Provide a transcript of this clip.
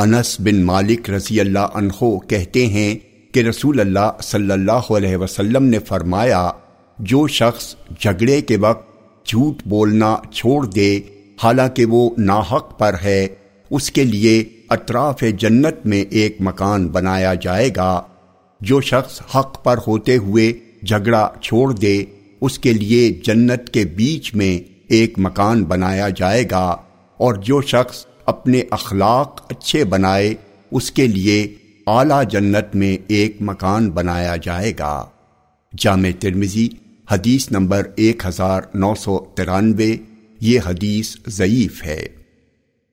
انس بن مالک رضی اللہ عنہ کہتے ہیں کہ رسول اللہ صلی اللہ علیہ وسلم نے فرمایا، جو شخص جھگڑے کے وقت جھوٹ بولنا چھوڑ دے، حالانکہ وہ ناحق پر ہے، اس کے لیے اطراف جنت میں ایک مکان بنایا جائے گا۔ جو شخص حق پر ہوتے ہوئے جھگڑا چھوڑ دے، اس کے لیے جنت کے بیچ میں ایک مکان بنایا جائے گا۔ اور جو شخص اپنے اخلاق اچھے بنائے، اس کے لیے اعلی جنت میں ایک مکان بنایا جائے گا۔ جامع ترمزی حدیث نمبر ایک ہزار نو سو ترانوے، یہ حدیث ضعیف ہے۔